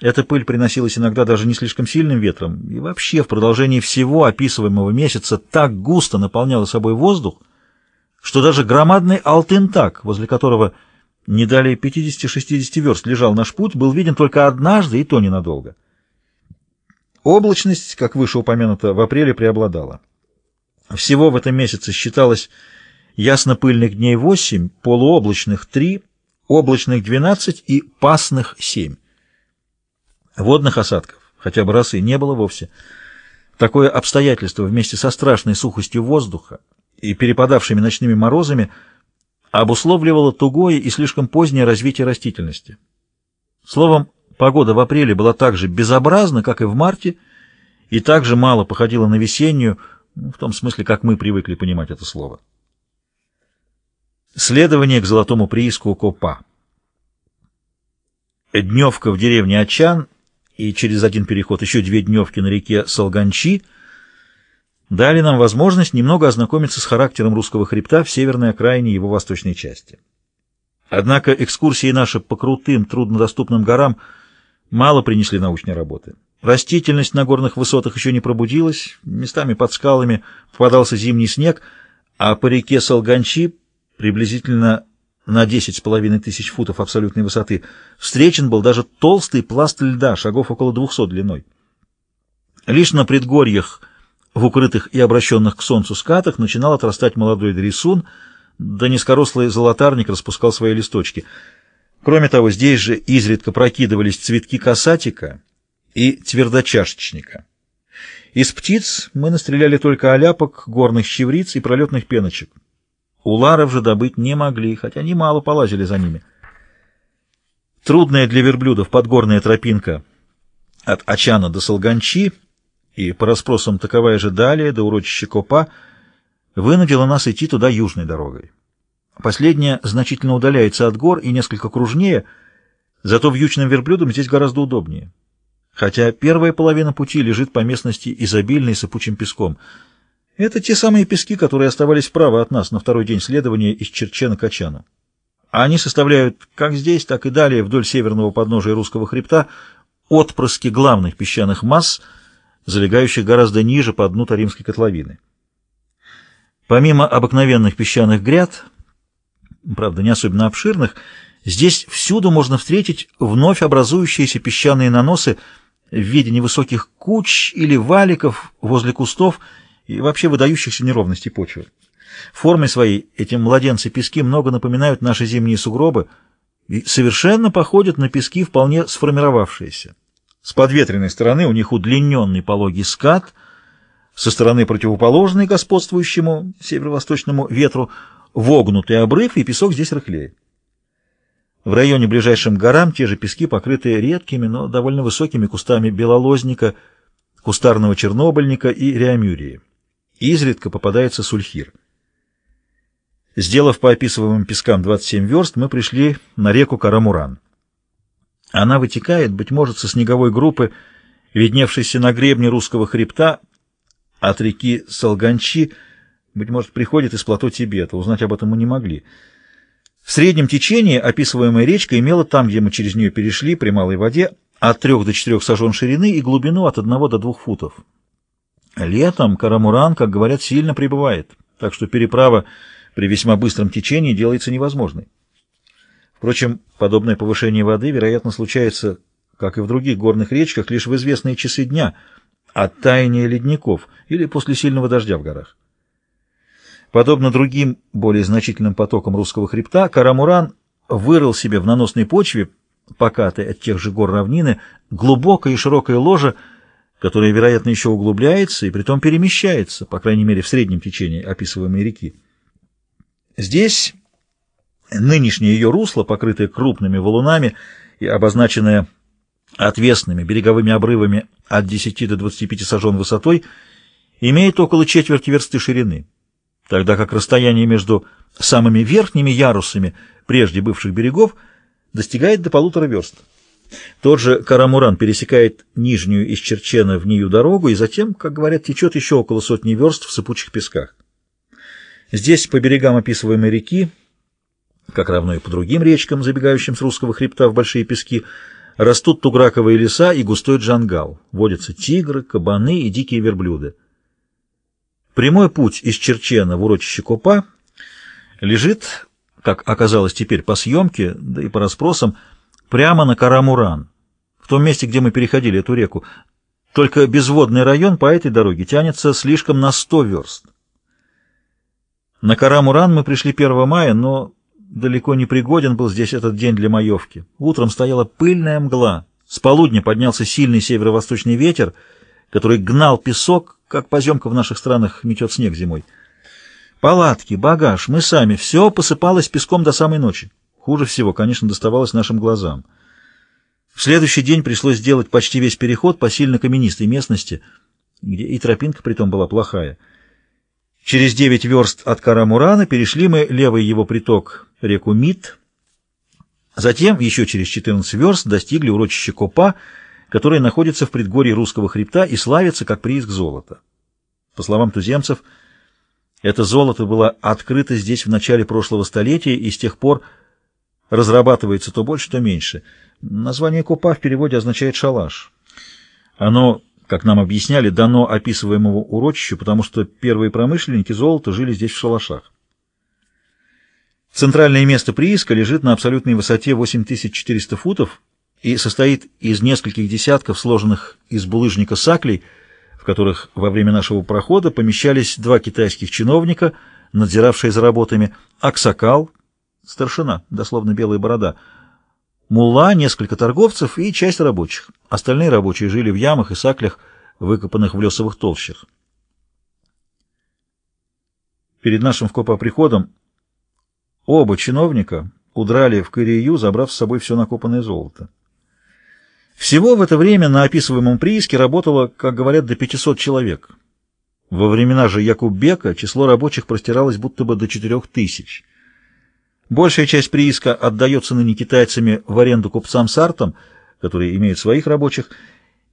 Эта пыль приносилась иногда даже не слишком сильным ветром, и вообще в продолжении всего описываемого месяца так густо наполняла собой воздух, что даже громадный Алтынтак, возле которого не далее 50-60 верст лежал наш путь, был виден только однажды, и то ненадолго. Облачность, как выше упомянуто, в апреле преобладала. Всего в этом месяце считалось ясно-пыльных дней 8, полуоблачных 3, облачных 12 и пасных 7. Водных осадков, хотя бы росы, не было вовсе. Такое обстоятельство вместе со страшной сухостью воздуха и перепадавшими ночными морозами обусловливало тугое и слишком позднее развитие растительности. Словом, погода в апреле была так же безобразна, как и в марте, и так же мало походила на весеннюю, в том смысле, как мы привыкли понимать это слово. Следование к золотому прииску Копа. Дневка в деревне Ачан и через один переход еще две дневки на реке Солганчи дали нам возможность немного ознакомиться с характером русского хребта в северной окраине его восточной части. Однако экскурсии наши по крутым, труднодоступным горам мало принесли научной работы. Растительность на горных высотах еще не пробудилась, местами под скалами попадался зимний снег, а по реке Солганчи, приблизительно на 10,5 тысяч футов абсолютной высоты, встречен был даже толстый пласт льда, шагов около 200 длиной. Лишь на предгорьях, в укрытых и обращенных к солнцу скатах, начинал отрастать молодой дресун, да низкорослый золотарник распускал свои листочки. Кроме того, здесь же изредка прокидывались цветки касатика и твердочашечника. Из птиц мы настреляли только оляпок, горных щевриц и пролетных пеночек. Уларов же добыть не могли, хотя немало полазили за ними. Трудная для верблюдов подгорная тропинка от Ачана до Солганчи и по расспросам таковая же далее до урочища Копа вынудила нас идти туда южной дорогой. Последняя значительно удаляется от гор и несколько кружнее, зато вьючным верблюдам здесь гораздо удобнее. Хотя первая половина пути лежит по местности изобильной сыпучим песком — это те самые пески, которые оставались справа от нас на второй день следования из Черчена к. Они составляют как здесь, так и далее вдоль северного подножия русского хребта отпрыски главных песчаных масс, залегающих гораздо ниже по дну Таримской котловины. Помимо обыкновенных песчаных гряд, правда не особенно обширных, здесь всюду можно встретить вновь образующиеся песчаные наносы в виде невысоких куч или валиков возле кустов и вообще выдающихся неровностей почвы. Формой своей эти младенцы-пески много напоминают наши зимние сугробы и совершенно походят на пески, вполне сформировавшиеся. С подветренной стороны у них удлиненный пологий скат, со стороны противоположной господствующему северо-восточному ветру вогнутый обрыв, и песок здесь рыхлее. В районе ближайшим горам те же пески покрыты редкими, но довольно высокими кустами белолозника, кустарного чернобыльника и реамюрии. Изредка попадается сульхир. Сделав по описываемым пескам 27 верст, мы пришли на реку Карамуран. Она вытекает, быть может, со снеговой группы, видневшейся на гребне русского хребта от реки Салганчи, быть может, приходит из плато Тибета. Узнать об этом мы не могли. В среднем течении описываемая речка имела там, где мы через нее перешли, при малой воде, от 3 до 4 сажен ширины и глубину от 1 до 2 футов. Летом Карамуран, как говорят, сильно прибывает, так что переправа при весьма быстром течении делается невозможной. Впрочем, подобное повышение воды, вероятно, случается, как и в других горных речках, лишь в известные часы дня, от таяния ледников или после сильного дождя в горах. Подобно другим, более значительным потокам русского хребта, Карамуран вырыл себе в наносной почве, покатой от тех же гор равнины, глубокое и широкое ложе – которая, вероятно, еще углубляется и притом перемещается, по крайней мере, в среднем течении описываемой реки. Здесь нынешнее ее русло, покрытое крупными валунами и обозначенное отвесными береговыми обрывами от 10 до 25 сажен высотой, имеет около четверти версты ширины, тогда как расстояние между самыми верхними ярусами прежде бывших берегов достигает до полутора верст. Тот же Карамуран пересекает нижнюю из Черчена в Нию дорогу и затем, как говорят, течет еще около сотни верст в сыпучих песках. Здесь, по берегам описываемой реки, как равно и по другим речкам, забегающим с русского хребта в большие пески, Растут туграковые леса и густой джангал. Водятся тигры, кабаны и дикие верблюды. Прямой путь из Черчена в урочище Копа лежит, как оказалось теперь по съемке, да и по расспросам, прямо на Карамуран, в том месте, где мы переходили эту реку. Только безводный район по этой дороге тянется слишком на сто верст. На Карамуран мы пришли 1 мая, но далеко не пригоден был здесь этот день для маевки. Утром стояла пыльная мгла. С полудня поднялся сильный северо-восточный ветер, который гнал песок, как поземка в наших странах метет снег зимой. Палатки, багаж, мы сами, все посыпалось песком до самой ночи. Хуже всего, конечно, доставалось нашим глазам. В следующий день пришлось сделать почти весь переход по сильно каменистой местности, где и тропинка притом была плохая. Через девять верст от Карамурана перешли мы левый его приток, реку Мит. Затем, еще через 14 верст, достигли урочища Копа, которое находится в предгорье русского хребта и славится как прииск золота. По словам туземцев, это золото было открыто здесь в начале прошлого столетия и с тех пор разрабатывается то больше, то меньше. Название Копа в переводе означает «шалаш». Оно, как нам объясняли, дано описываемому урочищу, потому что первые промышленники золота жили здесь в шалашах. Центральное место прииска лежит на абсолютной высоте 8400 футов и состоит из нескольких десятков сложенных из булыжника саклей, в которых во время нашего прохода помещались два китайских чиновника, надзиравшие за работами, Аксакал, старшина, дословно белая борода, Мулла, несколько торговцев и часть рабочих. Остальные рабочие жили в ямах и саклях, выкопанных в лесовых толщах. Перед нашим в приходом оба чиновника удрали в Кырию, забрав с собой все накопанное золото. Всего в это время на описываемом прииске работало, как говорят, до 500 человек. Во времена же Якуббека число рабочих простиралось будто бы до 4000. Большая часть прииска отдается ныне китайцами в аренду купцам-сартам, которые имеют своих рабочих.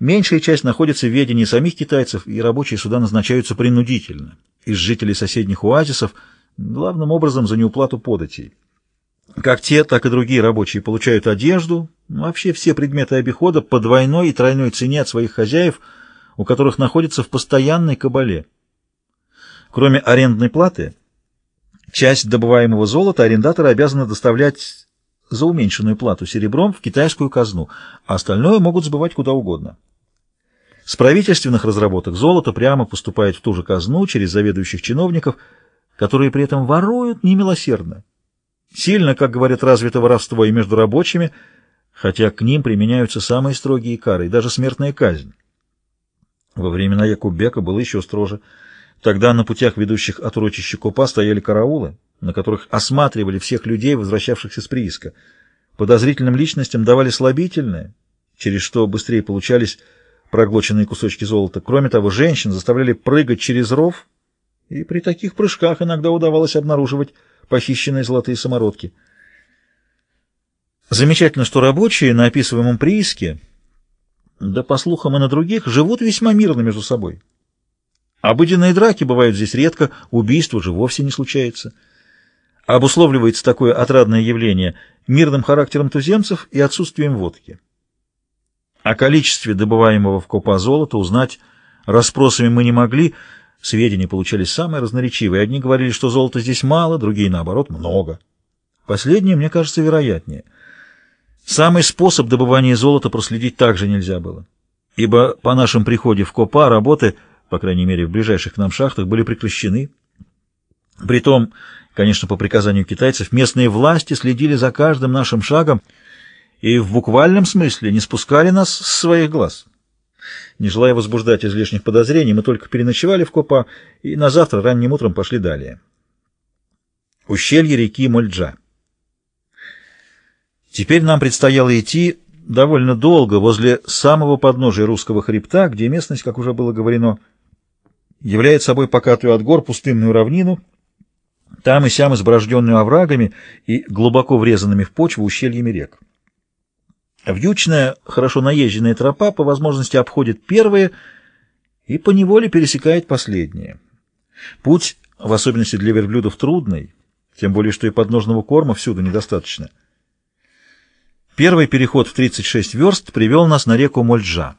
Меньшая часть находится в ведении самих китайцев, и рабочие сюда назначаются принудительно, из жителей соседних оазисов, главным образом за неуплату податей. Как те, так и другие рабочие получают одежду, вообще все предметы обихода по двойной и тройной цене от своих хозяев, у которых находятся в постоянной кабале. Кроме арендной платы, часть добываемого золота арендаторы обязаны доставлять за уменьшенную плату серебром в китайскую казну, а остальное могут сбывать куда угодно. С правительственных разработок золото прямо поступает в ту же казну через заведующих чиновников, которые при этом воруют немилосердно. Сильно, как говорят, развито воровство и между рабочими, хотя к ним применяются самые строгие кары, и даже смертная казнь. Во времена Якубека было еще строже. Тогда на путях, ведущих от урочища Купа, стояли караулы, на которых осматривали всех людей, возвращавшихся с прииска. Подозрительным личностям давали слабительное, через что быстрее получались проглоченные кусочки золота. Кроме того, женщин заставляли прыгать через ров, и при таких прыжках иногда удавалось обнаруживать похищенные золотые самородки. Замечательно, что рабочие на описываемом прииске, да по слухам и на других, живут весьма мирно между собой. Обыденные драки бывают здесь редко, убийство же вовсе не случается. Обусловливается такое отрадное явление мирным характером туземцев и отсутствием водки. О количестве добываемого в Копа золота узнать расспросами мы не могли, Сведения получались самые разноречивые. Одни говорили, что золота здесь мало, другие, наоборот, много. Последнее, мне кажется, вероятнее. Самый способ добывания золота проследить также нельзя было. Ибо по нашем приходе в Копа работы, по крайней мере в ближайших к нам шахтах, были прекращены. Притом, конечно, по приказанию китайцев, местные власти следили за каждым нашим шагом и в буквальном смысле не спускали нас с своих глаз. Не желая возбуждать излишних подозрений, мы только переночевали в Копа и на завтра ранним утром пошли далее. Ущелье реки Мольджа. Теперь нам предстояло идти довольно долго возле самого подножия русского хребта, где местность, как уже было говорено, является собой покатую от гор пустынную равнину, там и сям изброжденную оврагами и глубоко врезанными в почву ущельями рек. Вьючная, хорошо наезженная тропа по возможности обходит первые и поневоле пересекает последние. Путь, в особенности для верблюдов, трудный, тем более что и подножного корма всюду недостаточно. Первый переход в 36 верст привел нас на реку Мольджа.